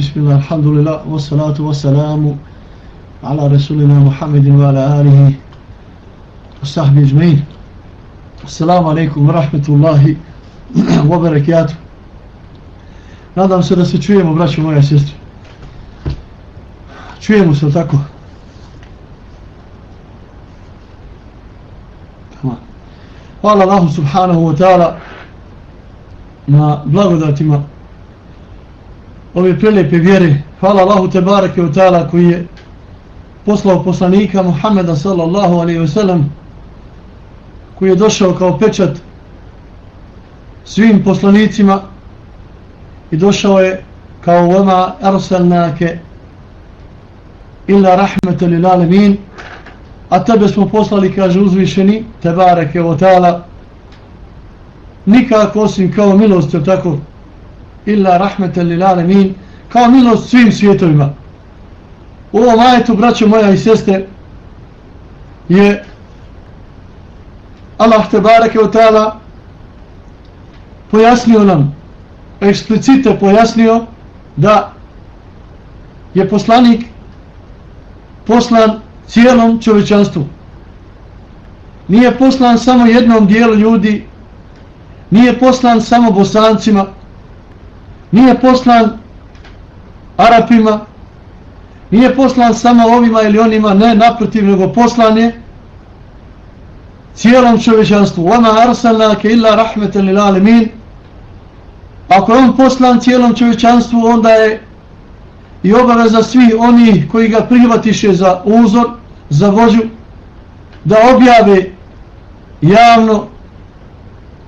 Bismillah, alhamdulillah, wassalatu wassalamu ala rasulina Muhammedin wa ala alihi wa sahbihi ajma'in. Assalamu alaikum wa rahmetullahi wa barakatuh. Nadam se da se čujemo, braćo moja sestra. Čujemo se tako. Hvala Allahu subhanahu wa ta'ala na blagodatima ove prelijepe vjere. Hvala Allahu te barake ta'ala koji je poslao poslanika Muhammeda sallallahu alaihi wasallam koji je došao kao pečat svim poslanicima i došao je kao vama arsalnake illa rahmeta lil alemin a tebe smo poslali kaže uzvišeni tebareke utala ta'ala nikako osim kao milost tako illa rahmeten lil alemin kao milost svim svijetovima u ovom ajetu braćo moja i seste je Allah te bareke o ta'ala pojasnio nam eksplicite pojasnio da je poslanik poslan cijelom čovečanstvu. Nije poslan samo jednom dijelu ljudi, nije poslan samo bosancima, nije poslan Arapima, nije poslan samo ovima ili onima, ne naprotiv, nego poslan je cijelom čovečanstvu. Vama arsalnake illa rahmetan lil alemin, Ako je on poslan cijelom čovječanstvu, onda je i obaveza svi oni koji ga prihvatiše za uzor, za vođu, da objave javno,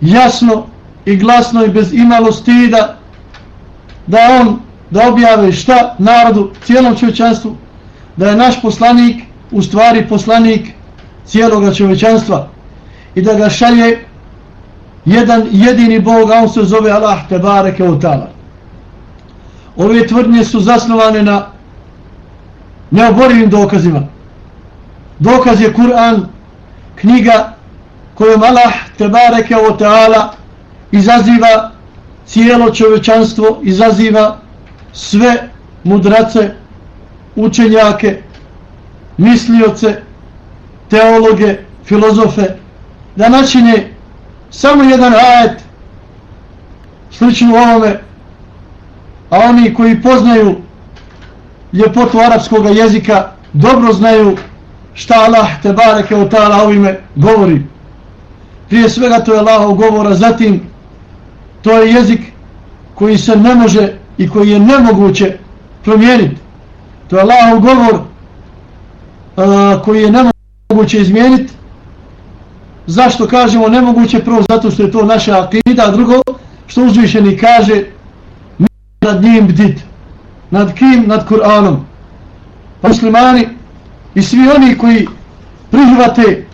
jasno i glasno i bez imalo stida, da on, da objave šta narodu, cijelom čovječanstvu, da je naš poslanik u stvari poslanik cijeloga čovječanstva i da ga šalje jedan jedini Bog, a on se zove Allah Tebareke o Ove tvrdnje su zasnovane na neoborivim dokazima. Dokaz je Kur'an, knjiga kojom Allah Tebareke o Tala izaziva cijelo čovečanstvo, izaziva sve mudrace, učenjake, mislioce, teologe, filozofe, da načine samo jedan ajet slično ovome a oni koji poznaju ljepotu arapskog jezika dobro znaju šta Allah te bareke o ta'ala ovime govori. Prije svega to je Allahov govora zatim to je jezik koji se ne može i koji je nemoguće promijeniti to je Allahov govor a, koji je nemoguće izmijeniti Zašto kažemo nemoguće? Prvo zato što je to naša akida, a drugo što uzvišeni kaže nad njim bdit. Nad kim? Nad Kur'anom. Pa muslimani i svi oni koji prihvate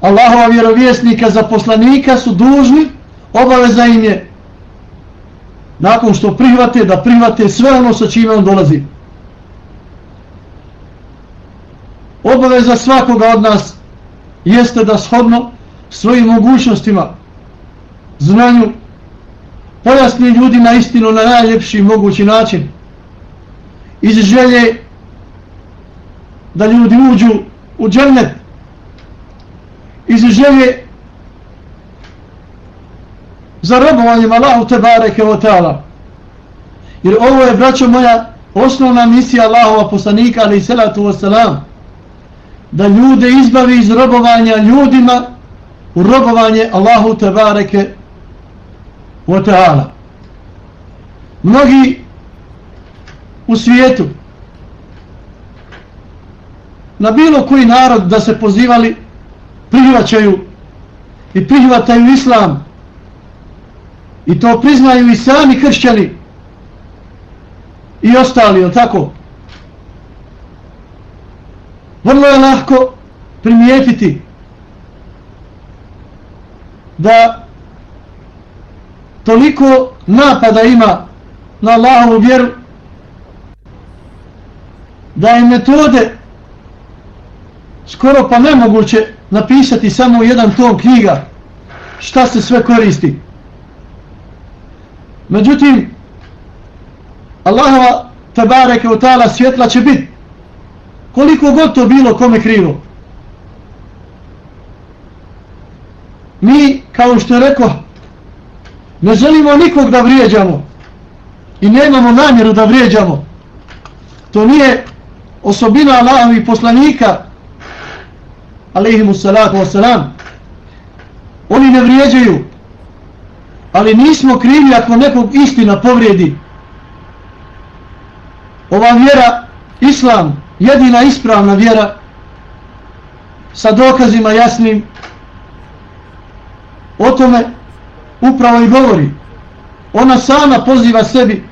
Allahova vjerovjesnika za poslanika su dužni, obaveza im je nakon što prihvate, da prihvate sve ono sa čime on dolazi. Obaveza svakoga od nas jeste da shodno svojim mogućnostima znanju pojasni ljudima istinu na najljepši mogući način iz želje da ljudi uđu u džennet iz želje za robovanjem Allahu te bareke o teala jer ovo je braćo moja osnovna misija Allahova poslanika ali i salatu wasalam da ljude izbavi iz robovanja ljudima u robovanje Allahu tebareke o teala. Mnogi u svijetu na bilo koji narod da se pozivali prihvaćaju i prihvataju islam i to priznaju i sami kršćani i ostali, tako? vrlo je lahko primijetiti da toliko napada ima na Allahovu vjeru da je metode skoro pa nemoguće napisati samo jedan tom knjiga šta se sve koristi. Međutim, Allahova tabareke u ta'ala svjetla će biti. Koliko god to bilo kome krivo. Mi, kao što je rekao, ne želimo nikog da vrijeđamo i nemamo namjeru da vrijeđamo. To nije osobina Allahovi poslanika, alaihimu salatu wasalam. Oni ne vrijeđaju, ali nismo krivi ako nekog istina povrijedi. Ova vjera, islam, jedina ispravna vjera, sa dokazima jasnim, o tome upravo i govori. Ona sama poziva sebi,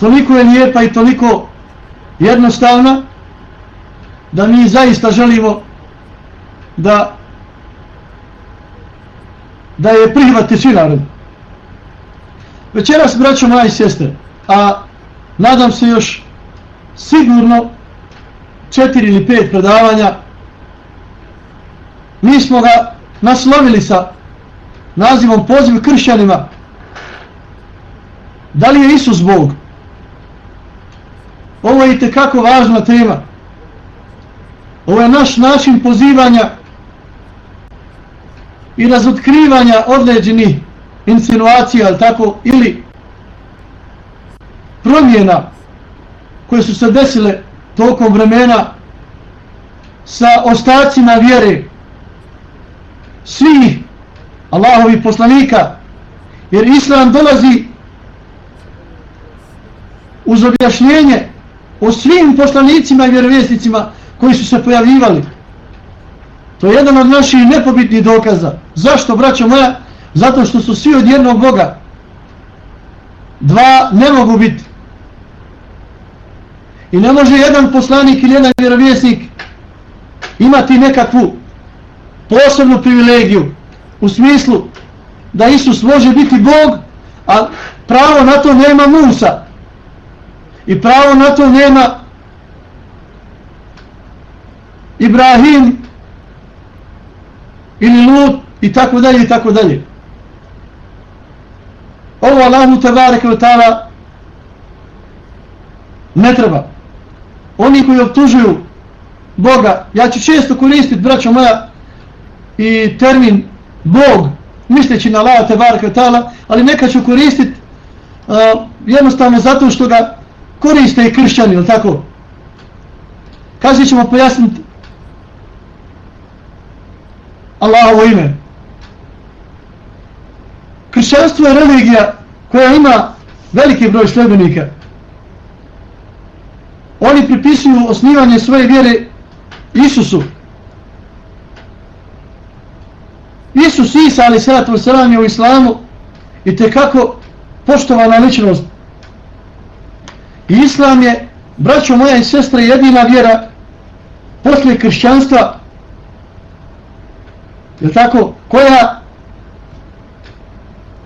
toliko je lijepa i toliko jednostavna, da mi zaista želimo da da je prihvati svi narod. Večeras, braćo moja i sestre, a nadam se još sigurno četiri ili pet predavanja, mi smo ga naslovili sa nazivom poziv kršćanima. Da li je Isus Bog? Ovo je i tekako važna tema. Ovo je naš način pozivanja i razotkrivanja određenih insinuacija, ali tako, ili promjena koje su se desile tokom vremena sa ostacima vjere svih Allahovi poslanika. Jer Islam dolazi uz objašnjenje o svim poslanicima i vjerovjesnicima koji su se pojavljivali to je jedan od naših nepobitnih dokaza. Zašto braćo moja? Zato što su svi od jednog Boga. Dva ne mogu biti. I ne može jedan poslanik ili jedan vjerovjesnik imati nekakvu posebnu privilegiju u smislu da Isus može biti Bog, a pravo na to nema Musa. I pravo na to nema Ibrahim ili Lut i tako dalje i tako dalje. Ovo Allahu tabareke ve ta'ala ne treba. Oni koji optužuju Boga, ja ću često koristiti, braćo moja, i termin Bog, misleći na Allah te barke tala, ali neka ću koristiti uh, jednostavno zato što ga koriste i kršćani, ili tako? Kazi ćemo pojasniti Allahovo ime. Kršćanstvo je religija koja ima veliki broj sljedbenika. Oni pripisuju osnivanje svoje vjere Isusu, Isus Isa ali salatu wasalam je u islamu i te kako poštovana ličnost. I islam je, braćo moja i sestre, jedina vjera posle kršćanstva je tako, koja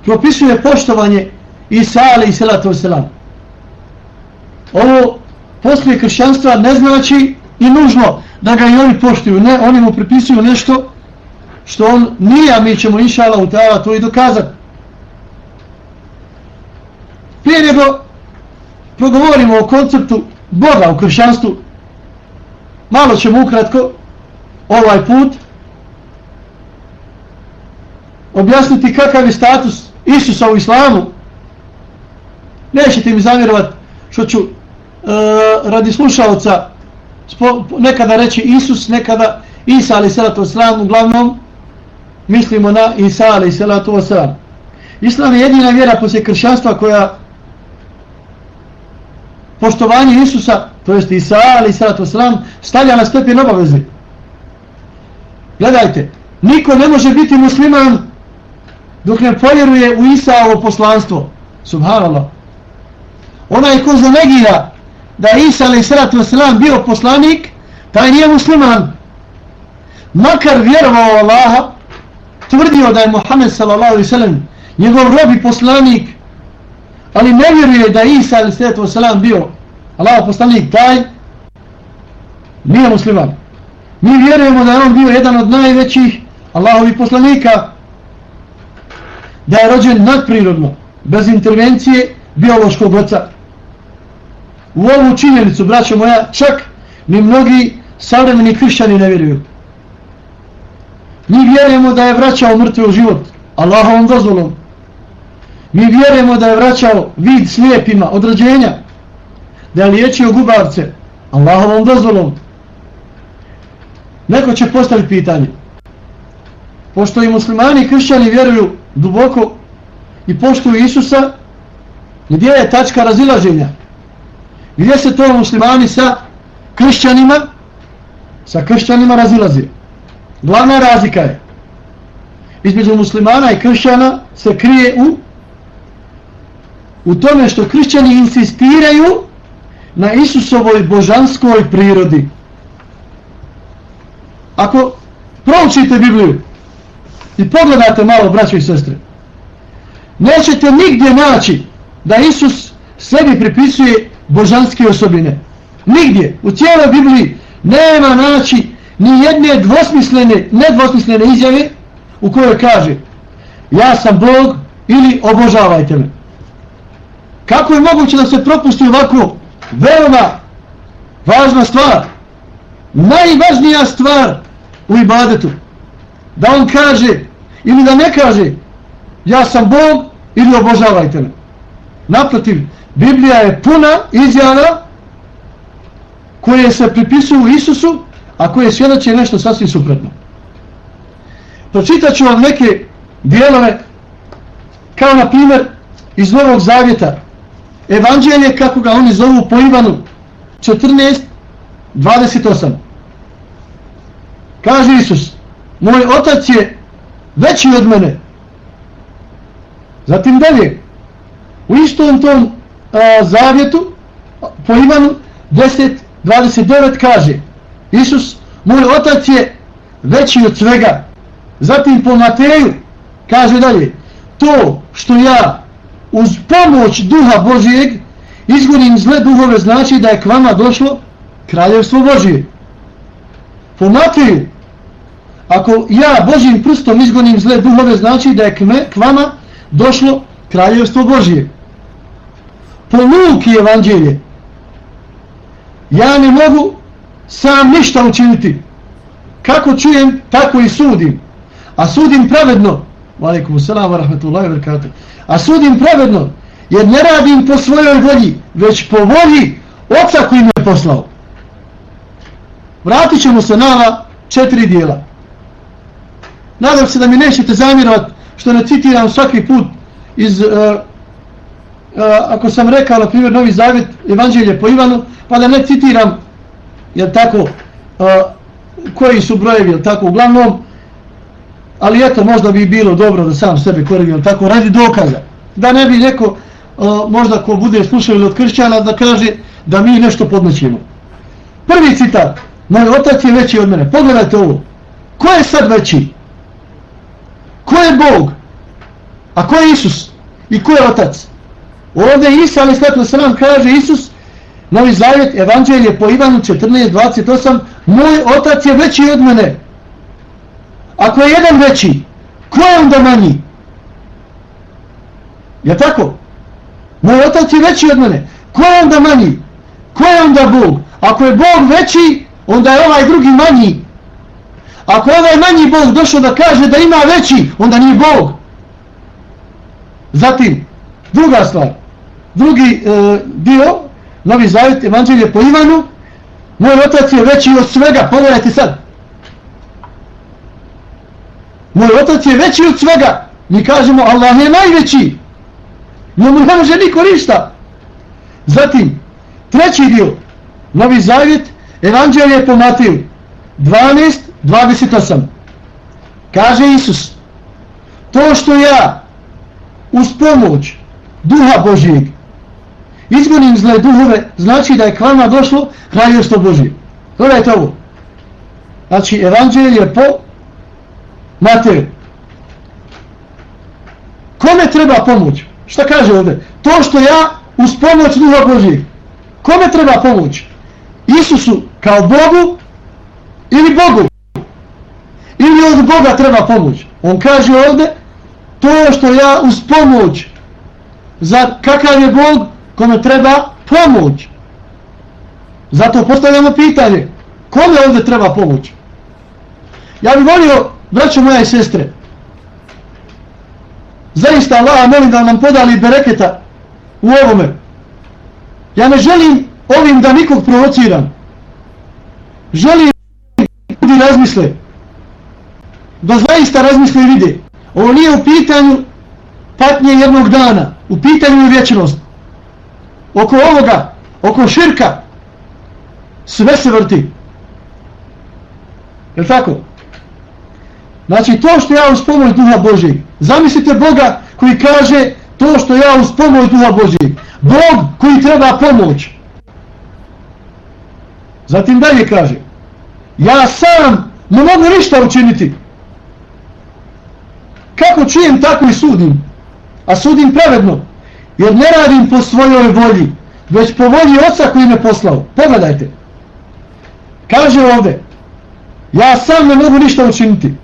propisuje poštovanje Isa ali salatu wasalam. Ovo posle kršćanstva ne znači i nužno da ga i oni poštuju. Ne, oni mu pripisuju nešto što on nije, a mi ćemo inša Allah utala to i dokazati. Prije nego progovorimo o konceptu Boga u kršćanstvu, malo ćemo ukratko ovaj put objasniti kakav je status Isusa u islamu. Nećete mi zamjerovati što ću e, radi slušalca nekada reći Isus, nekada Isa ali salatu wasalam, uglavnom mislimo na Isa ali salatu wasalam. Islam je jedina vjera poslije kršćanstva koja poštovanje Isusa, to jest Isa ali salatu wasalam, stavlja na stepen obaveze. Gledajte, niko ne može biti musliman dok ne povjeruje u Isa ovo poslanstvo. Subhanallah. Ona ko zanegira da Isa alaih salatu bio poslanik, taj nije musliman. Makar vjerovao Allaha, tvrdio da je Muhammed sallallahu alaihi sallam njegov rob i poslanik ali ne vjeruje da Isa alaihi sallam bio Allaha poslanik taj nije musliman mi vjerujemo da je on bio jedan od najvećih Allahovi poslanika da je rođen nadprirodno bez intervencije biološkog oca u ovu činjenicu, braćo moja, čak ni mnogi savremeni kršćani ne vjeruju. Mi vjerujemo da je vraćao mrtve u život, Allahovom dozvolom. Mi vjerujemo da je vraćao vid slijepima od rođenja, da je liječio gubavce, Allahovom dozvolom. Neko će postaviti pitanje. Pošto i muslimani i kršćani vjeruju duboko i poštuju Isusa, gdje je tačka razilaženja? Gdje se to muslimani sa kršćanima sa kršćanima razilazi? Glavna razlika je između muslimana i kršćana se krije u u tome što kršćani insistiraju na Isusovoj božanskoj prirodi. Ako proučite Bibliju i pogledajte malo, braćo i sestre, nećete nigdje naći da Isus sebi pripisuje božanske osobine. Nigdje, u cijeloj Bibliji, nema naći ni jedne dvosmislene, nedvosmislene izjave u kojoj kaže ja sam Bog ili obožavajte me. Kako je moguće da se propusti ovako veoma važna stvar, najvažnija stvar u ibadetu, da on kaže ili da ne kaže ja sam Bog ili obožavajte me. Naprotiv, Biblija je puna izjava koje se pripisuju Isusu, a koje svjedoče nešto sasvim suprotno. Pročitat ću vam neke dijelove, kao na primjer iz Novog Zavjeta, Evanđelje, kako ga oni zovu po Ivanu, 14, 28. Kaže Isus, moj otac je veći od mene. Zatim dalje, u istom tom a, zavjetu, po Ivanu, 10, 29 kaže Isus, moj otac je veći od svega. Zatim po Mateju kaže dalje to što ja uz pomoć duha Božijeg izgonim zle duhove znači da je k vama došlo kraljevstvo Božije. Po Mateju ako ja Božim prstom izgonim zle duhove znači da je k, k vama došlo kraljevstvo Božije. Po Luki evanđelje ja ne mogu sam ništa učiniti. Kako čujem, tako i sudim. A sudim pravedno. Valikum salam, rahmetullahi wa A sudim pravedno, jer ne radim po svojoj volji, već po volji oca koji me poslao. Vratit ćemo se na četiri dijela. Nadam se da mi nećete zamirati što ne citiram svaki put iz, uh, uh, ako sam rekao, na primjer, Novi Zavjet, Evanđelje po Ivanu, pa da ne citiram jel tako, uh, koji su brojevi, jel tako, uglavnom, ali eto, možda bi bilo dobro da sam sebe korigim, jel tako, radi dokaza. Da ne bi neko, uh, možda ko bude slušao od kršćana, da kaže da mi nešto podnećemo. Prvi citat, moj otac je veći od mene, pogledajte ovo, ko je sad veći? Ko je Bog? A ko je Isus? I ko je otac? Ovdje Isa, ali svetlо se nam kaže Isus, Novi Zavjet, Evanđelje po Ivanu 14.28, moj otac je veći od mene. Ako je jedan veći, ko je onda manji? Je tako? Moj otac je veći od mene. Ko je onda manji? Ko je onda Bog? Ako je Bog veći, onda je ovaj drugi manji. Ako ovaj manji Bog došao da kaže da ima veći, onda nije Bog. Zatim, druga stvar, drugi e, dio, Novi Zavet, Evanđelje po Ivanu, moj otac je veći od svega, pogledajte sad. Moj otac je veći od svega. Mi kažemo, Allah je najveći. Njemu ne može niko ništa. Zatim, treći dio, Novi Zavjet, Evanđelje po Matiju, 12, 28. Kaže Isus, to što ja uz pomoć duha Božijeg izgonim zle duhove, znači da je k vama došlo kraljevstvo Božije. Gledajte ovo. Znači, evanđelje po Mateju. Kome treba pomoć? Šta kaže ovdje? To što ja uz pomoć duha Božijeg. Kome treba pomoć? Isusu kao Bogu ili Bogu? Ili od Boga treba pomoć? On kaže ovdje to što ja uz pomoć za kakav je Bog kome treba pomoć. Zato postavljamo pitanje, kome ovdje treba pomoć? Ja bih volio, braćo moja i sestre, zaista Allah molim da nam podali bereketa u ovome. Ja ne želim ovim da nikog provociram. Želim da ljudi razmisle. Da zaista razmisle i vide. Ovo nije u pitanju patnje jednog dana. U pitanju je vječnost. Oko ovoga, oko širka, sve se vrti. Je tako? Znači to što ja uz pomoć duha Božeg. Zamislite Boga koji kaže to što ja uz pomoć duha Božeg. Bog koji treba pomoć. Zatim dalje kaže. Ja sam ne mogu ništa učiniti. Kako čujem tako i sudim. A sudim pravedno. Jer ne radim po svojoj volji. Već po volji oca koji me poslao. Pogledajte. Kaže ovde. Ja sam ne mogu ništa učiniti.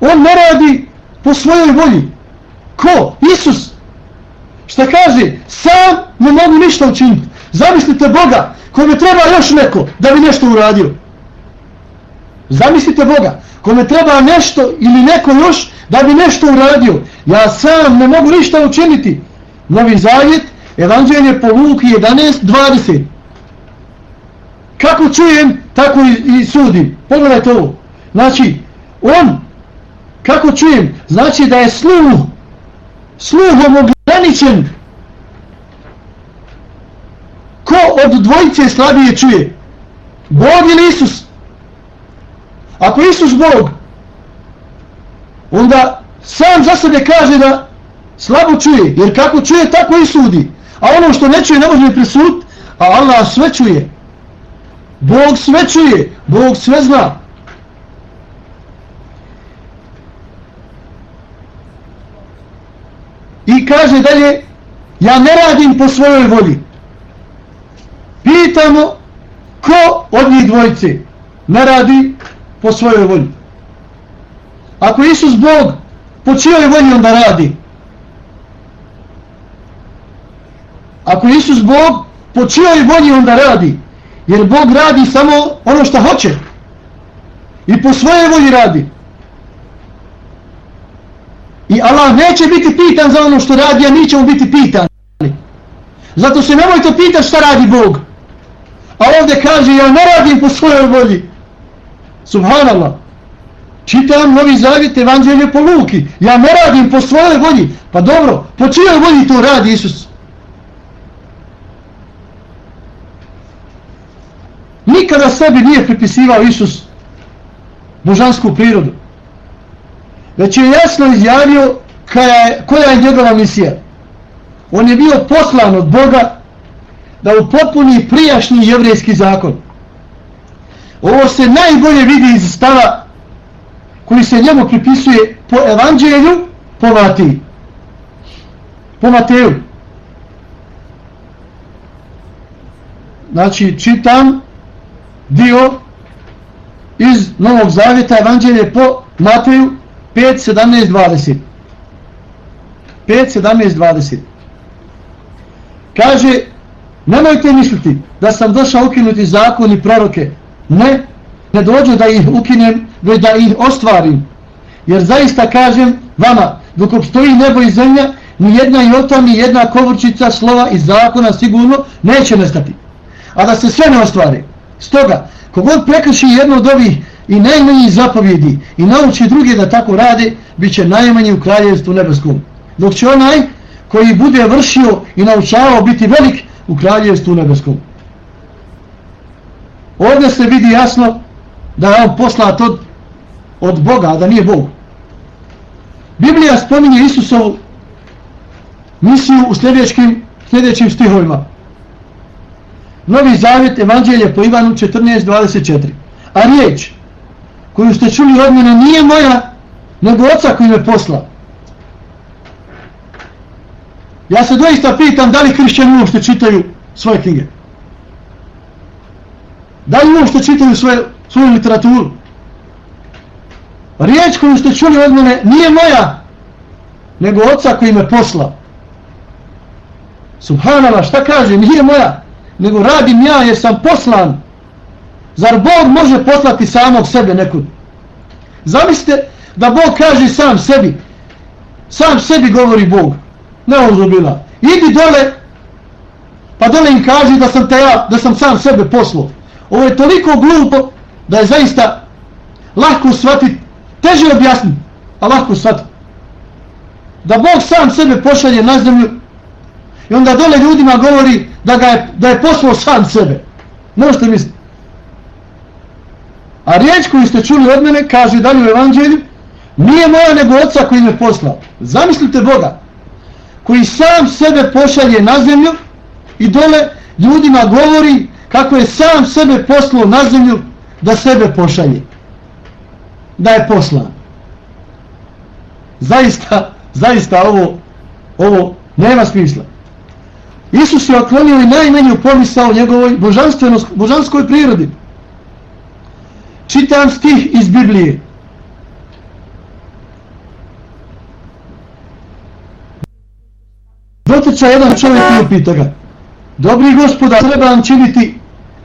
On ne radi po svojoj volji. Ko? Isus. Šta kaže? Sam ne mogu ništa učiniti. Zamislite Boga kome treba još neko da bi nešto uradio. Zamislite Boga kome treba nešto ili neko još da bi nešto uradio. Ja sam ne mogu ništa učiniti. Novi zavjet, evanđelje po Luki 11.20. Kako čujem, tako i, i sudim. Pogledajte ovo. Znači, on Kako čujem? Znači da je sluh, sluhom ograničen. Ko od dvojice slabije čuje? Bog ili Isus? Ako Isus Bog, onda sam za sebe kaže da slabo čuje. Jer kako čuje, tako i sudi. A ono što ne čuje, ne može presud, a Allah sve čuje. Bog sve čuje, Bog sve zna. I kaže dalje, ja ne radim po svojoj volji. Pitamo, ko od njih dvojice ne radi po svojoj volji? Ako Isus Bog, po čijoj volji onda radi? Ako Isus Bog, po čijoj volji onda radi? Jer Bog radi samo ono što hoće. I po svojoj volji radi. I Allah neće biti pitan za ono što radi, a mi ćemo biti pitani. Zato se nemojte pitati šta radi Bog. A ovdje kaže, ja ne radim po svojoj volji. Subhanallah. Čitam novi zavjet evanđelje po Luki. Ja ne radim po svojoj volji. Pa dobro, po čijoj volji to radi Isus? Nikada sebi nije pripisivao Isus božansku prirodu već je jasno izjavio koja je, koja je njegova misija. On je bio poslan od Boga da upotpuni prijašnji jevrijski zakon. Ovo se najbolje vidi iz stava koji se njemu pripisuje po evanđelju, po Matiji. Po Mateju. Znači, čitam dio iz Novog Zavjeta evanđelje po Mateju, 5, 17, 20. 5, 17, 20. Kaže, nemojte misliti da sam došao ukinuti zakon i proroke. Ne, ne dođu da ih ukinem, već da ih ostvarim. Jer zaista kažem vama, dok obstoji nebo i zemlja, ni jedna jota, ni jedna kovrčica slova iz zakona sigurno neće nestati. A da se sve ne ostvari. Stoga, kogod prekrši jedno od ovih i najmanjih zapovjedi i nauči druge da tako rade, bit će najmanji u kraljevstvu nebeskom. Dok će onaj koji bude vršio i naučavao biti velik u kraljevstvu nebeskom. Ovdje se vidi jasno da je on poslat od, od Boga, a da nije Bog. Biblija spominje Isusovu misiju u sljedećim, sljedećim stihovima. Novi zavjet, evanđelje po Ivanu 14.24. A riječ, koju ste čuli od mene nije moja, nego oca koji me posla. Ja se doista pitam da li hrišćani uopšte čitaju svoje knjige. Da li uopšte čitaju svoje, svoju literaturu. Riječ koju ste čuli od mene nije moja, nego oca koji me posla. Subhanallah, šta kaže? Nije moja, nego radim ja jer sam poslan. Zar Bog može poslati samog sebe nekud? Zamislite da Bog kaže sam sebi, sam sebi govori Bog, ne ozubila, idi dole, pa dole im kaže da sam te ja, da sam sam sebe poslao. Ovo je toliko glupo da je zaista lahko shvatiti, teže objasniti, a lahko shvatiti. Da Bog sam sebe pošalje na zemlju i onda dole ljudima govori da, ga je, da je poslao sam sebe. Možete misliti. A riječ koju ste čuli od mene kaže dalje u evanđelju nije moja nego oca koji me poslao. Zamislite Boga koji sam sebe pošalje na zemlju i dole ljudima govori kako je sam sebe poslao na zemlju da sebe pošalje. Da je poslan. Zaista, zaista ovo, ovo nema smisla. Isus je oklonio i najmenju pomisao njegovoj božanskoj prirodi. Čitam stih iz Biblije. Dotiča jedan čovjek i upita ga. Dobri gospoda, treba vam činiti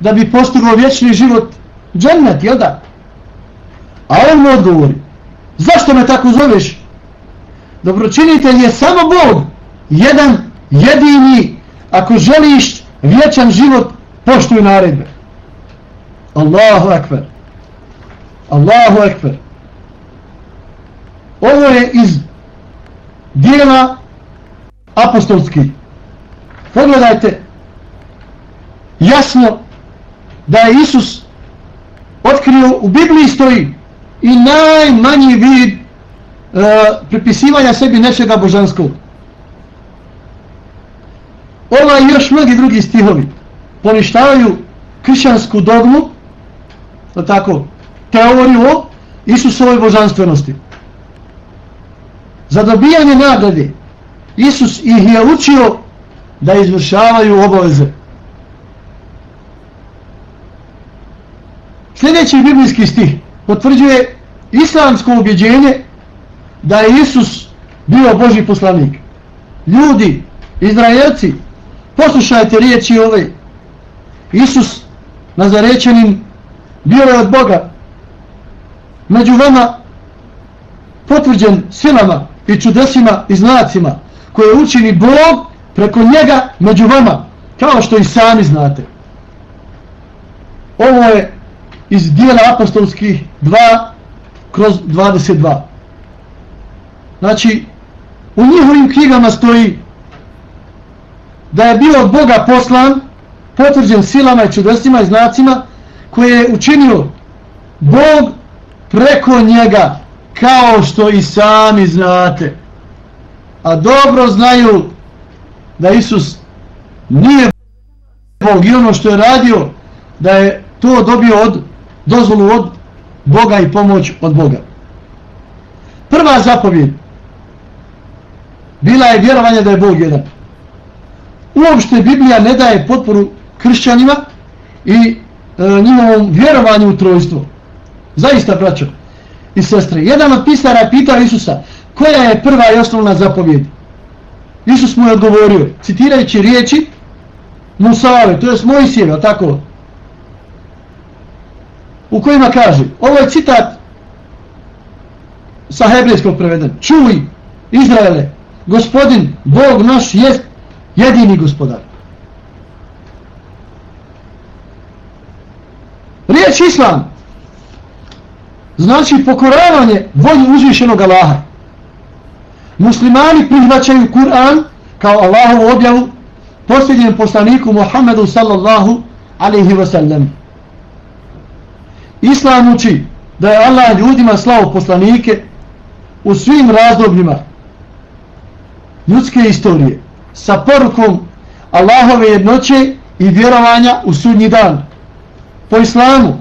da bi postigao vječni život džennet, jel da? A on mu odgovori. Zašto me tako zoveš? Dobročinitelj je samo Bog. Jedan, jedini. Ako želiš vječan život, poštuj naredbe. Allahu akbar. Allahu ekber. Ovo je iz dijela apostolski. Pogledajte jasno da je Isus otkrio u Bibliji stoji i najmanji vid e, pripisivanja sebi nečega božanskog. Ova i još mnogi drugi stihovi poništavaju krišćansku dogmu, tako, teoriju o Isusovoj božanstvenosti. Za dobijanje nagrade Isus ih je učio da izvršavaju obaveze. Sljedeći biblijski stih potvrđuje islamsko ubjeđenje da je Isus bio Boži poslanik. Ljudi, Izraelci, poslušajte riječi ove. Isus, nazarećenim, bio je od Boga, među vama potvrđen silama i čudesima i znacima koje učini Bog preko njega među vama, kao što i sami znate. Ovo je iz dijela apostolskih 2 kroz 22. Znači, u njihovim knjigama stoji da je bio od Boga poslan, potvrđen silama i čudesima i znacima koje je učinio Bog preko njega kao što i sami znate a dobro znaju da Isus nije Bog i ono što je radio da je to dobio od dozvolu od Boga i pomoć od Boga prva zapovjed bila je vjerovanje da je Bog jedan uopšte Biblija ne daje potporu kršćanima i e, njihovom vjerovanju u trojstvo Zaista, braćo i sestre. Jedan od pisara je pitao Isusa, koja je prva i osnovna zapovjed? Isus mu je odgovorio, citirajući riječi Musave, to je Mojsijeve, tako? U kojima kaže, ovo je citat sa hebrejskog preveden. Čuj, Izraele, gospodin, Bog naš jest jedini gospodar. Riječ Islam znači pokoravanje volju uzvišenog Allaha. Muslimani prihvaćaju Kur'an kao Allahovu objavu posljednjem poslaniku Muhammedu sallallahu alaihi wa sallam. Islam uči da je Allah ljudima slao poslanike u svim razdobljima ljudske istorije sa porukom Allahove jednoće i vjerovanja u sudnji dan. Po islamu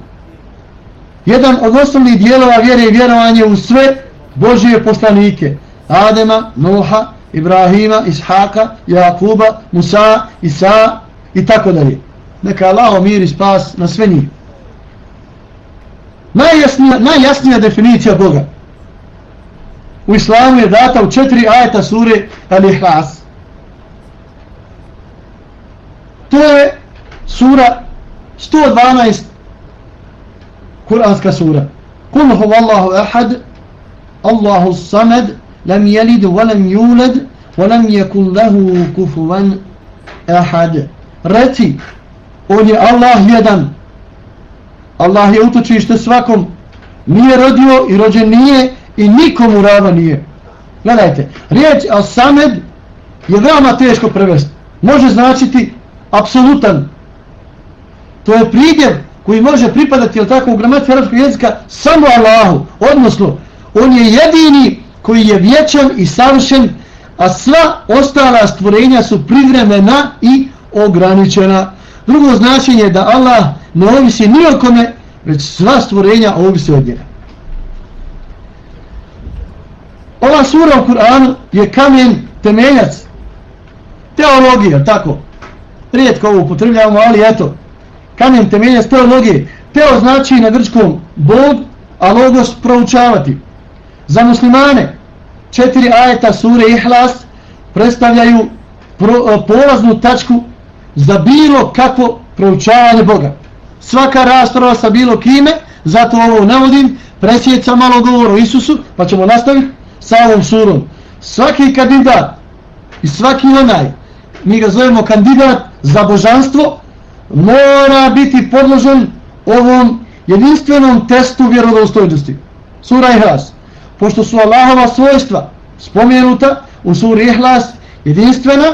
jedan od osnovnih dijelova vjere i vjerovanje u sve Božije poslanike Adema, Nuha, Ibrahima, Ishaka, Jakuba, Musa, Isa i tako dalje. Neka Allah mir i spas na sve njih. Najjasnija, najjasnija definicija Boga. U islamu je data u četiri ajeta sure Al-Ihlas. sura 112 Kur'anska sura. Kul huvallahu ahad Allahu samad lam yalid walam yulad walam yakul lahu kufuwan ahad. Reci on je Allah jedan. Allah je utočište svakom. Nije rodio i rođen nije i nikomu rava nije. Gledajte riječ al-samed je veoma teško prevesti može značiti apsolutan. To je pridjev koji može pripadati jel tako u gramatici arabskog jezika samo Allahu odnosno on je jedini koji je vječan i savršen a sva ostala stvorenja su privremena i ograničena. Drugo značenje je da Allah ne ovisi ni o kome već sva stvorenja ovisi od njega. Ova sura u Kur'anu je kamen temeljac teologije, tako? Rijetko ovo upotrebljavamo, ali eto kamen temeljac teologije. Teo znači na grčkom Bog a logos proučavati. Za muslimane četiri ajeta sure Ihlas predstavljaju pro, eh, polaznu tačku za bilo kako proučavanje Boga svaka rasprava sa bilo kime zato ovo navodim presjeca malo govor o Isusu pa ćemo nastaviti sa ovom surom svaki kandidat i svaki onaj mi ga zovemo kandidat za božanstvo mora biti podložen ovom jedinstvenom testu vjerodostojnosti. Sura Ihlas. Pošto su Allahova svojstva spomenuta u suri Ihlas jedinstvena,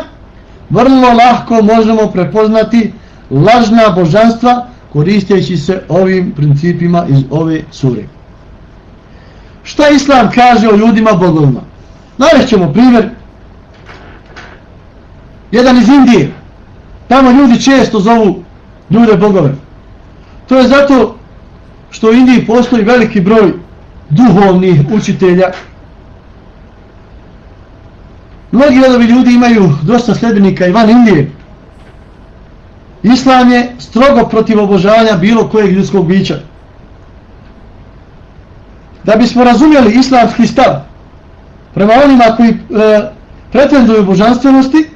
vrlo lahko možemo prepoznati lažna božanstva koristeći se ovim principima iz ove sure. Šta Islam kaže o ljudima bogovima? Navešćemo primjer. Jedan iz Indije. Tamo ljudi često zovu ljude bogove. To je zato što u Indiji postoji veliki broj duhovnih učitelja. Mnogi od ljudi imaju dosta sljedbenika i van Indije. Islam je strogo protiv obožavanja bilo kojeg ljudskog bića. Da bismo razumjeli islamski stav prema onima koji e, pretenduju božanstvenosti,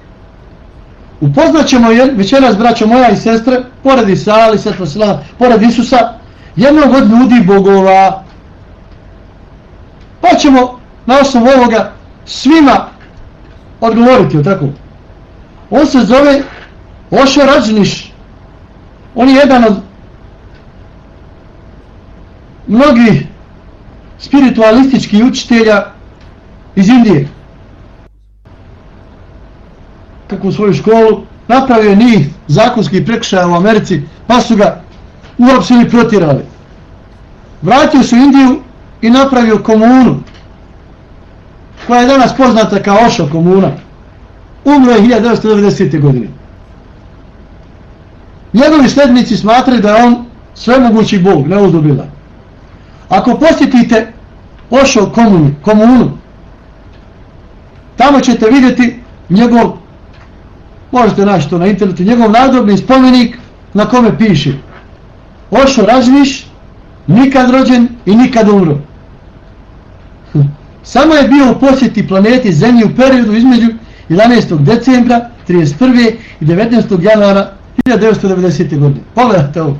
Upoznat ćemo večeras, braćo moja i sestre, pored Isa, ali sestra Sila, pored Isusa, jednog od ljudi bogova. Pa ćemo na osnovu ovoga svima odgovoriti, tako? On se zove Ošo Rađniš. On je jedan od mnogih spiritualističkih učitelja iz Indije Kako svoju školu, napravio je njih zakonski prekšaja u Americi, pa su ga uopšteni protirali. Vratio se u Indiju i napravio komunu, koja je danas poznata kao Ošo komuna. Umro je 1990. godine. Njegovi slednici smatraju da je on svemogući Bog, ne uzdobila. Ako posjetite Ošo komunu, komunu, tamo ćete vidjeti njegov možete naći to na internetu, njegov nadobni spomenik na kome piše Ošo Ražniš, nikad rođen i nikad umro. Samo je bio u posjeti planeti Zemlji u periodu između 11. decembra 31. i 19. januara 1990. godine. Pogledajte ovo.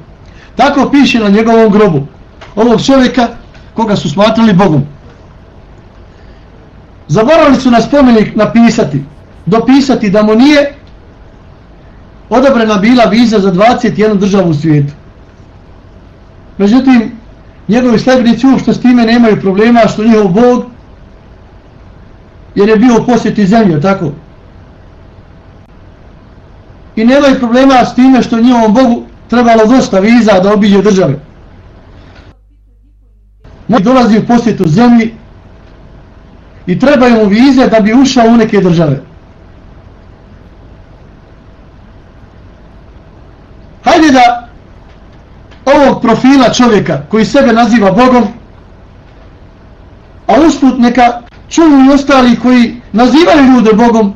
Tako piše na njegovom grobu ovog čovjeka koga su smatrali Bogom. Zaboravili su na spomenik napisati, dopisati da mu nije odobrena bila viza za 21 državu u svijetu. Međutim, njegovi sledbenici uopšte s time nemaju problema što njihov Bog, jer je bio u posjeti zemlje, tako? I nemaju problema s time što njihovom Bogu trebalo dosta viza da obiđe države. Moji dolazi u posjetu zemlji i trebaju mu vize da bi ušao u neke države. Hajde da ovog profila čovjeka koji sebe naziva Bogom, a usput neka čuju i ostali koji nazivaju ljude Bogom,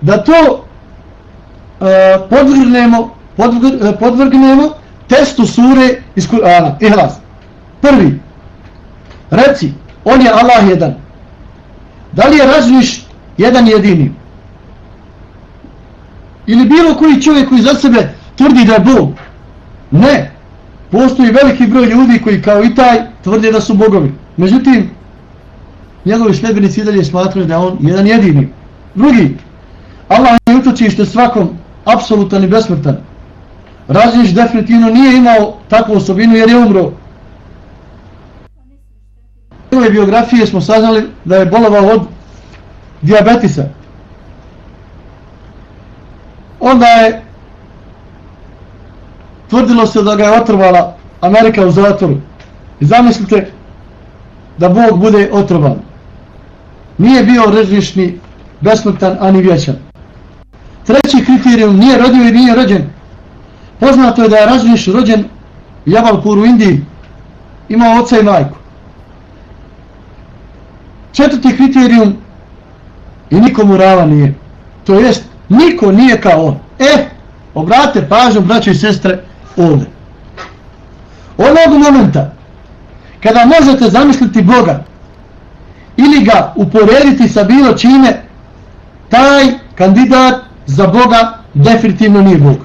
da to E, podvrgnemo, podvr, e, podvrgnemo testu sure iz Kur'ana. Ihlas. Prvi. Reci, on je Allah jedan. Da li je razmiš jedan jedini? ili bilo koji čovjek koji za sebe tvrdi da je Bog. Ne. Postoji veliki broj ljudi koji kao i taj tvrde da su bogovi. Međutim, njegovi sljedbenici i dalje smatraju da on jedan jedini. Drugi, Allah je utočište svakom apsolutan i besmrtan. Različ definitivno nije imao takvu osobinu jer je umro. U ove biografije smo saznali da je bolovao od diabetisa. Onda je tvrdilo se da ga je otrvala Amerika u zatvoru. I zamislite da Bog bude otrovan. Nije bio režnišni, besmrtan, ani vječan. Treći kriterijum nije rodio i nije rođen. Poznato je da je Razmiš rođen u Jabalpuru u Indiji. Imao oca i majku. Četvrti kriterijum i nikomu rava nije. To jest, niko nije kao on. E, obrate pažnju, braće i sestre, ovdje. Onog momenta, kada možete zamisliti Boga ili ga uporediti sa bilo čime, taj kandidat za Boga definitivno nije Bog.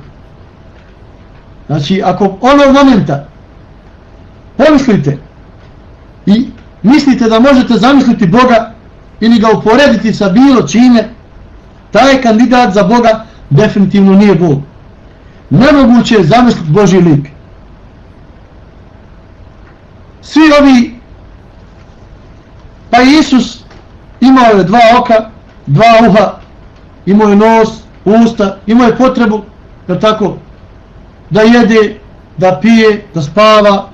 Znači, ako onog momenta pomislite i mislite da možete zamisliti Boga ili ga uporediti sa bilo čime, taj kandidat za Boga definitivno nije Bog. Nemoguće je zamisliti Boži lik. Svi ovi, pa Isus imao je dva oka, dva uha, imao je nos, usta, imao je potrebu, da tako, da jede, da pije, da spava.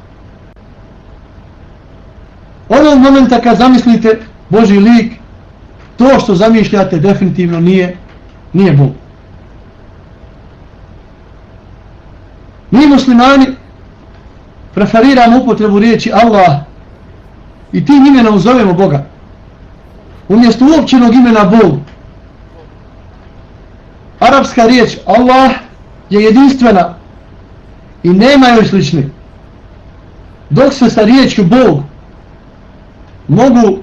Onog momenta kad zamislite Boži lik, to što zamišljate definitivno nije, nije Bog. Mi muslimani preferiramo upotrebu riječi Allah i tim imenom zovemo Boga. Umjesto uopćenog imena Bog arapska riječ Allah je jedinstvena i nema joj slični. Dok se sa riječju Bog mogu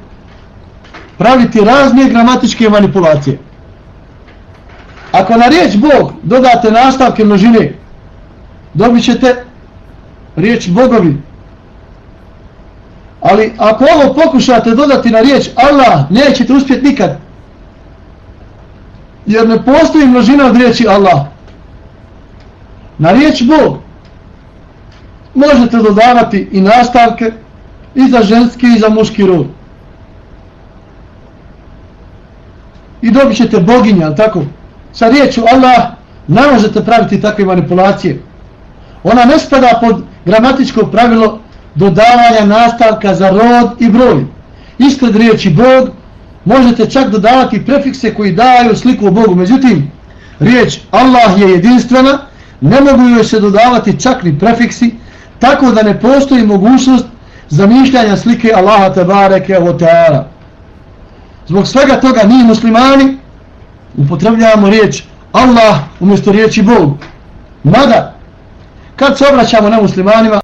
praviti razne gramatičke manipulacije. Ako na riječ Bog dodate nastavke množine, dobit ćete riječ Bogovi. Ali ako ovo pokušate dodati na riječ Allah, nećete uspjeti nikad. Jer ne postoji množina od riječi Allah. Na riječ Bog možete dodavati i nastavke i za ženski i za muški rod. I dobit ćete boginja, ali tako? Sa riječu Allah ne možete praviti takve manipulacije. Ona ne spada pod gramatičko pravilo dodavanja nastavka za rod i broj. Ispred riječi Bog možete čak dodavati prefikse koji daju sliku o Bogu. Međutim, riječ Allah je jedinstvena, ne mogu joj se dodavati čak ni prefiksi, tako da ne postoji mogućnost zamišljanja slike Allaha tabareke o teara. Zbog svega toga mi muslimani upotrebljavamo riječ Allah umjesto riječi Bog. Mada, kad se obraćamo na muslimanima,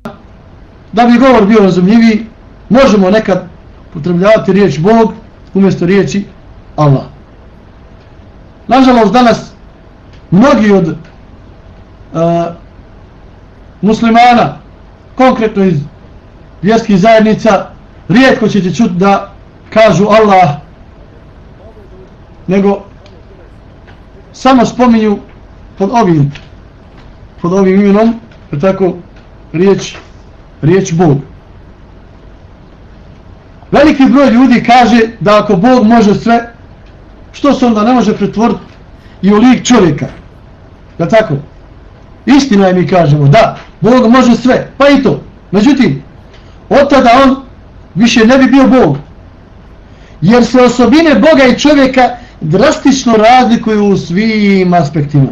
da bi govor bio razumljiviji, možemo nekad upotrebljavati riječ Bog umjesto riječi Allah. Nažalost, danas mnogi od uh, muslimana konkretno iz vjerskih zajednica, rijetko ćete čuti da kažu Allah, nego samo spominju pod ovim, pod ovim imenom, tako, riječ, riječ Bog. Veliki broj ljudi kaže da ako Bog može sve, što se onda ne može pretvoriti i u lik čovjeka. Da tako? Istina je mi kažemo, da, Bog može sve, pa i to. Međutim, od tada on više ne bi bio Bog. Jer se osobine Boga i čovjeka drastično razlikuju u svim aspektima.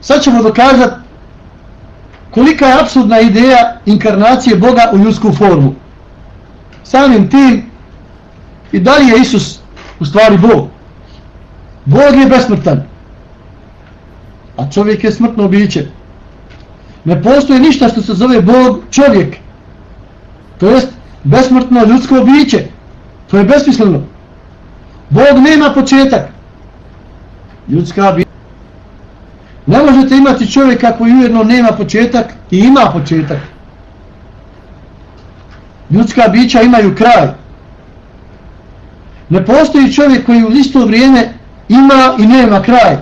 Sad ćemo dokazati kolika je absurdna ideja inkarnacije Boga u ljudsku formu. Samim tim i da li je Isus u stvari Bog? Bog je besmrtan a čovjek je smrtno biće. Ne postoji ništa što se zove Bog čovjek. To jest besmrtno ljudsko biće. To je besmisleno. Bog nema početak. ljudska bića. Ne možete imati čovjeka koji ujedno nema početak i ima početak. Ljudska bića imaju kraj. Ne postoji čovjek koji u isto vrijeme ima i nema kraj.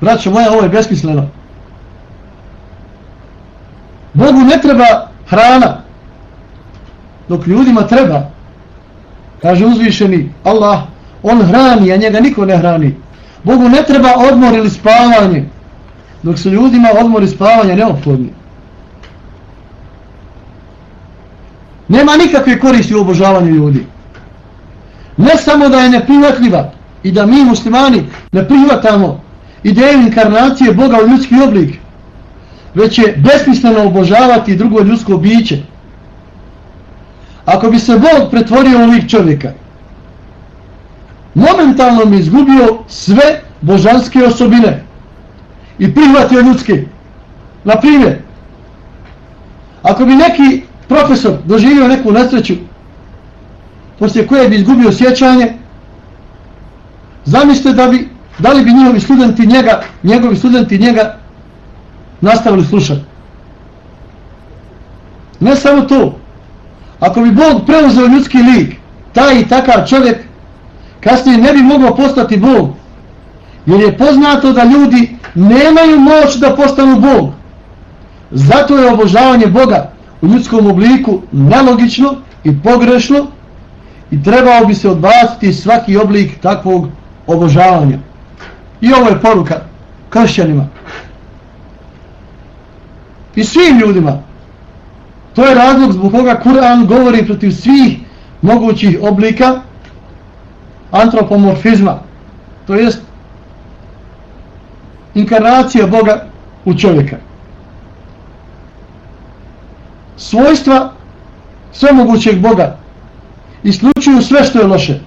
Braćo moja, ovo je besmisleno. Bogu ne treba hrana, dok ljudima treba. Kaže uzvišeni Allah, on hrani, a njega niko ne hrani. Bogu ne treba odmor ili spavanje, dok su ljudima odmor i spavanje neophodni. Nema nikakve koristi u obožavanju ljudi. Ne samo da je neprihvatljiva i da mi muslimani ne prihvatamo ideju inkarnacije Boga u ljudski oblik, već je besmisleno obožavati drugo ljudsko biće. Ako bi se Bog pretvorio u lik čovjeka, momentalno bi izgubio sve božanske osobine i prihvatio ljudske. Na primjer, ako bi neki profesor doživio neku nesreću, poslije koje bi izgubio sjećanje, zamislite da bi, da li bi njihovi studenti njega, njegovi studenti njega nastavili slušati. Ne samo to, ako bi Bog preuzeo ljudski lik, taj i takav čovjek, kasnije ne bi mogao postati Bog, jer je poznato da ljudi nemaju moć da postanu Bog. Zato je obožavanje Boga u ljudskom obliku nelogično i pogrešno i trebao bi se odbaciti svaki oblik takvog obožavanja. I ovo je poruka kršćanima. I svim ljudima. To je razlog zbog koga Kur'an govori protiv svih mogućih oblika antropomorfizma. To jest inkarnacija Boga u čovjeka. Svojstva svemogućeg Boga isključuju sve što je loše.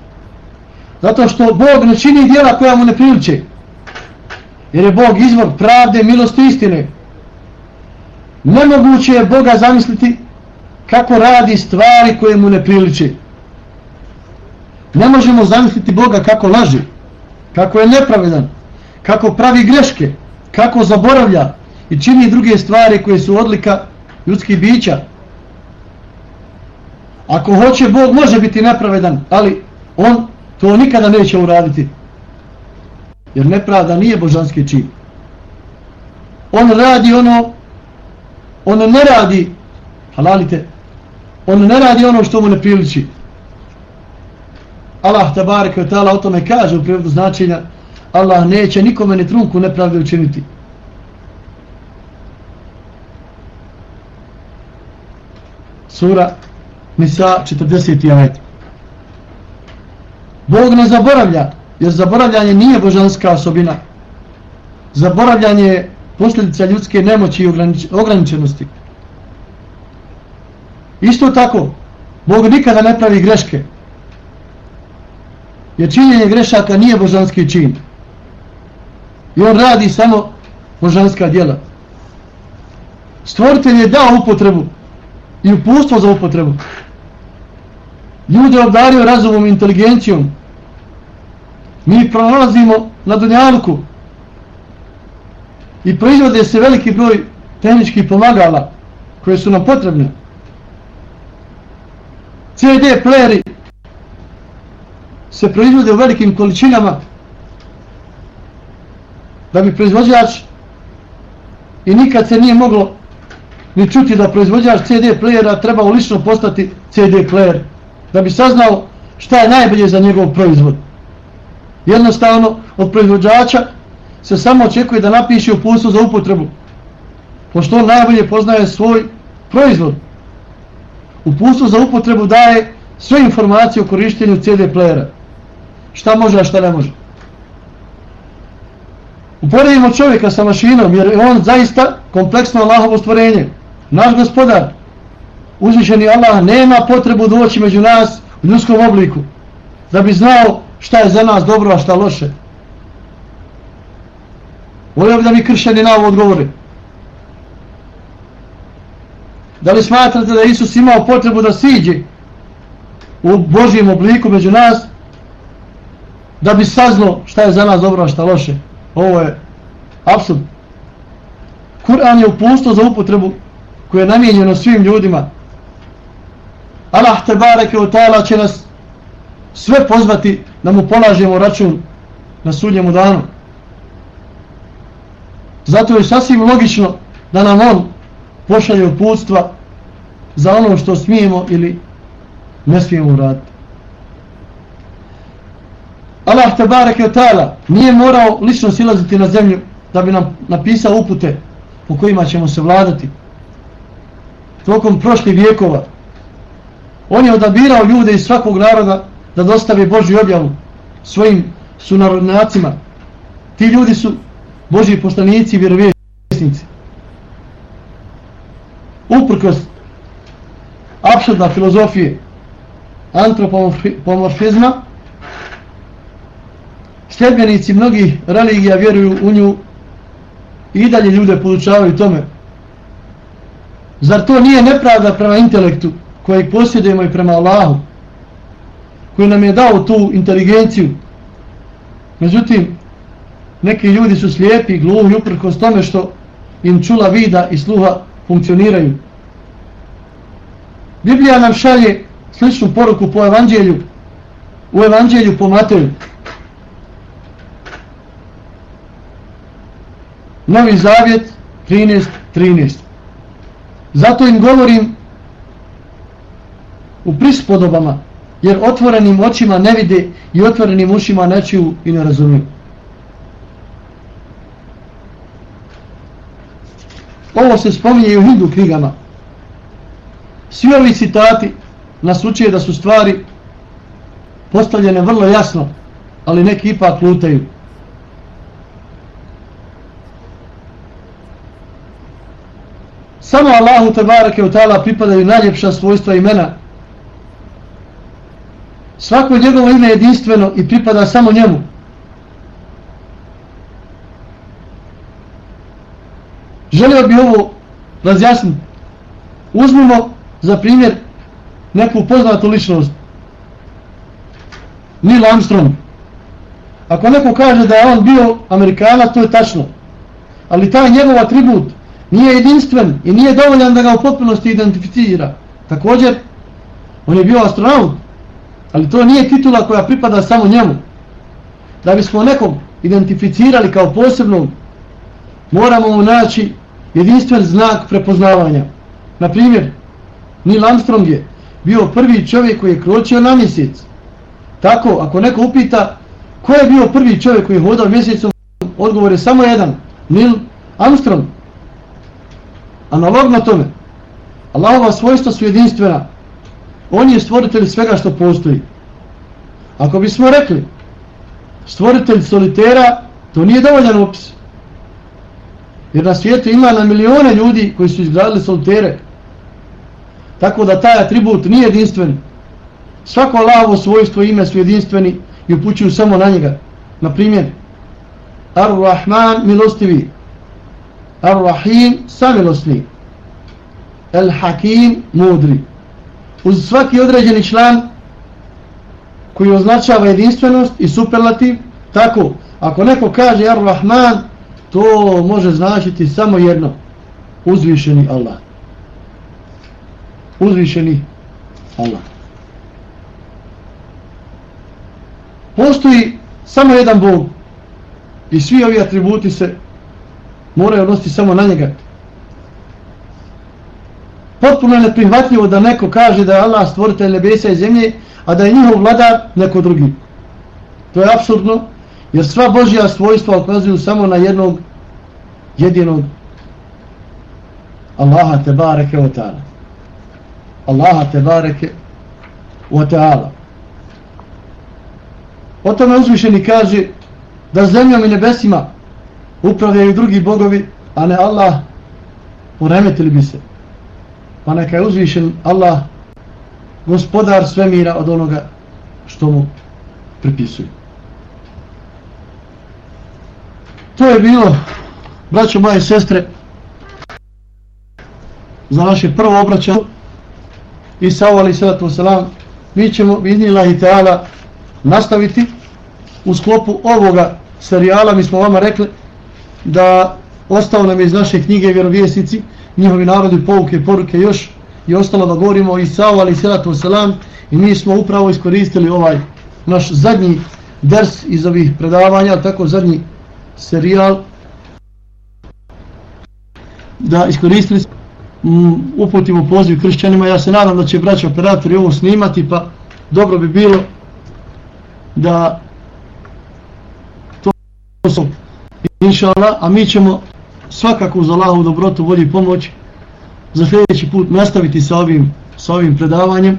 Zato što Bog ne čini dijela koja mu ne priliče. Jer je Bog izvor pravde, milosti i istine. Nemoguće je Boga zamisliti kako radi stvari koje mu ne priliče. Ne možemo zamisliti Boga kako laži, kako je nepravedan, kako pravi greške, kako zaboravlja i čini druge stvari koje su odlika ljudski bića. Ako hoće, Bog može biti nepravedan, ali on to nikada neće uraditi. Jer nepravda nije božanski čin. On radi ono, on ne radi, halalite, on ne radi ono što mu ne priliči. Allah tabaraka wa ta'ala o tome kaže u prirodu značenja Allah neće nikome ni trunku nepravde učiniti. Sura Nisa 40. ajet. Bog ne zaboravlja, jer zaboravljanje nije božanska osobina. Zaboravljanje je posljedica ljudske nemoći i ograničenosti. Isto tako, Bog nikada ne pravi greške. Jer činjenje grešaka nije božanski čin. I on radi samo božanska djela. Stvoritelj je dao upotrebu i upustvo za upotrebu. Ljude obdario razumom i inteligencijom. Mi pronalazimo na dunjalku i proizvode se veliki broj tehničkih pomagala koje su nam potrebne. CD playeri se proizvode u velikim količinama da bi proizvođač i nikad se nije moglo ni čuti da proizvođač CD playera trebao lično postati CD player da bi saznao šta je najbolje za njegov proizvod. Jednostavno, od proizvođača se samo očekuje da napiše uputstvo za upotrebu, pošto on najbolje poznaje svoj proizvod. Uputstvo za upotrebu daje sve informacije o korištenju CD playera. Šta može, a šta ne može. Uporedimo čovjeka sa mašinom, jer on zaista kompleksno Allahovo stvorenje. Naš gospodar, uzvišeni Allah, nema potrebu doći među nas u ljudskom obliku, da bi znao šta je za nas dobro, a šta loše. Volio bi da mi kršćani na ovo odgovore. Da li smatrate da Isus imao potrebu da siđe u Božijem obliku među nas, da bi saznao šta je za nas dobro, a šta loše? ovo je apsurd. Kur'an je upustvo za upotrebu koje je namijenjeno svim ljudima. Allah te bareke utala ta'ala će nas sve pozvati da mu polažemo račun na sudnjemu danu. Zato je sasvim logično da nam on pošalje uputstva za ono što smijemo ili ne smijemo uraditi. Allah te bareke od ta'ala nije morao lično silaziti na zemlju da bi nam napisao upute po kojima ćemo se vladati. Tokom prošlih vijekova on je odabirao ljude iz svakog naroda da dostavi Božju objavu svojim sunarodnacima. Ti ljudi su Božji poslanici i vjerovjesnici. Uprkos apsurda filozofije antropomorfizma sljedbenici mnogih religija vjeruju u nju i dalje ljude podučavaju tome. Zar to nije nepravda prema intelektu kojeg posjedujemo i prema Allahu koji nam je dao tu inteligenciju? Međutim neki ljudi su slijepi i gluhi uprkos tome što im čula vida i sluha funkcioniraju. Biblija nam šalje sličnu poruku po evanđelju u evanđelju po Mateju. Novi Zavjet 13.13 13. Zato im govorim u prispodobama jer otvorenim očima ne vide i otvorenim ušima ne čuju i ne razumiju. Ovo se spominje u hindu knjigama. Svi ovi citati nas uče da su stvari postavljene vrlo jasno, ali neki ipak lutaju. Samo Allahu Tebarake u tala pripadaju najljepša svojstva imena. Svako njegovo ime je jedinstveno i pripada samo njemu. Želio bi ovo razjasniti. Uzmimo za primjer neku poznatu ličnost. Neil Armstrong. Ako neko kaže da je on bio Amerikana, to je tačno. Ali taj njegov atribut nije jedinstven i nije dovoljan da ga u potpunosti identificira. Također, on je bio astronaut, ali to nije titula koja pripada samo njemu. Da bismo nekog identificirali kao posebnog, moramo mu naći jedinstven znak prepoznavanja. Na primjer, Neil Armstrong je bio prvi čovjek koji je kročio na mjesec. Tako, ako neko upita ko je bio prvi čovjek koji je hodao mjesecom, odgovor je samo jedan, Neil Armstrong. Analogno tome, Allahova svojstva su jedinstvena. On je stvoritelj svega što postoji. Ako bismo rekli, stvoritelj solitera, to nije dovoljan opis. Jer na svijetu ima na milione ljudi koji su izgradili solitere. Tako da taj atribut nije jedinstven. Svako Allahovo svojstvo ime su jedinstveni i upućuju samo na njega. Na primjer, Ar-Rahman milostivi, Ar-Rahim samilosni. Al-Hakim, mudri. Uz svaki određeni član koji označava jedinstvenost i superlativ, tako, ako neko kaže Ar-Rahman, to može značiti samo jedno. Uzvišeni Allah. Uzvišeni Allah. Postoji samo jedan Bog i svi ovi atributi se moraju odnositi samo na njega. Potpuno je neprihvatljivo da neko kaže da je Allah stvoritelj nebesa i zemlje, a da je njihov vladar neko drugi. To je absurdno, jer sva Božja svojstva okazuju samo na jednog jedinog Allaha te bareke o ta'ala. Allaha te bareke o ta'ala. O tome uzvišeni kaže da zemljom i nebesima upravljaju drugi bogovi, a ne Allah, poremetili bi se. Pa neka je uzvišen Allah gospodar svemira od onoga što mu pripisuju. To je bilo, braćo moje sestre, za naše prvo obraćanje i savali sallatu selam mi ćemo iznila i teala nastaviti u sklopu ovoga serijala, mi smo vama rekli da ostao nam iz naše knjige vjerovjesnici, njihovi narodi, pouke, poruke još i ostalo da govorimo o Isao, ali salatu selam i mi smo upravo iskoristili ovaj naš zadnji ders iz ovih predavanja, tako zadnji serijal, da iskoristili mm, uputimo poziv kršćanima. Ja se nadam da će braći operatori ovo snimati, pa dobro bi bilo da to su inša a mi ćemo svakako uz Allahovu dobrotu volji pomoć za sljedeći put nastaviti sa ovim, sa ovim predavanjem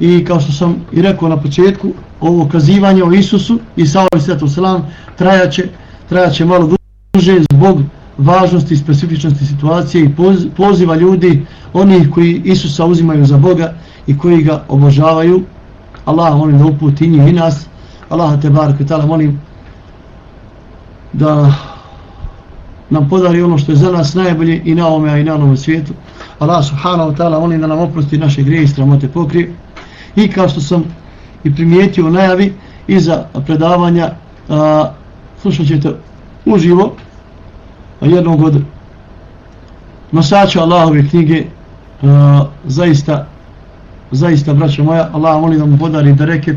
i kao što sam i rekao na početku ovo kazivanje o Isusu i sa ovim svetom selam trajaće, trajaće malo duže zbog važnosti i specifičnosti situacije i poziva ljudi, onih koji Isusa uzimaju za Boga i koji ga obožavaju. Allah molim da uputi njih i nas. Allah te bar kvetala molim da nam podari ono što je za nas najbolje i na ovome, a i na ovom svijetu. Allah subhanahu wa ta'ala molim da nam oprosti naše grije i stramote pokrije. I kao što sam i primijetio u najavi, iza predavanja a, slušat ćete uživo jednog od nosača Allahove knjige a, zaista zaista braćo moja Allah molim da mu podari da reket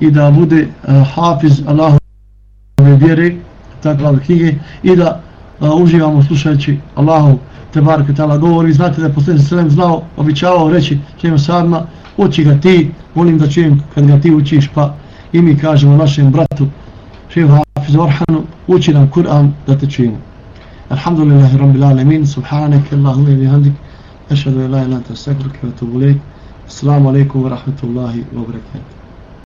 i da bude a, hafiz Allahove vjere takve knjige i da a, uživamo slušajući Allahov te barke tala govori. Znate da je posljednji selem znao običavao reći čemu sadma uči ga ti volim da čujem kad ga ti učiš. Pa i mi kažemo našem bratu šehu Hafiz Orhanu uči nam Kur'an da te čujemo Alhamdulillahi Rabbil Alamin. Subhanak Allahumma i bihamdik. Ešadu ilaha ila anta sakruke wa tubu Assalamu alaikum wa rahmatullahi wa barakatuh.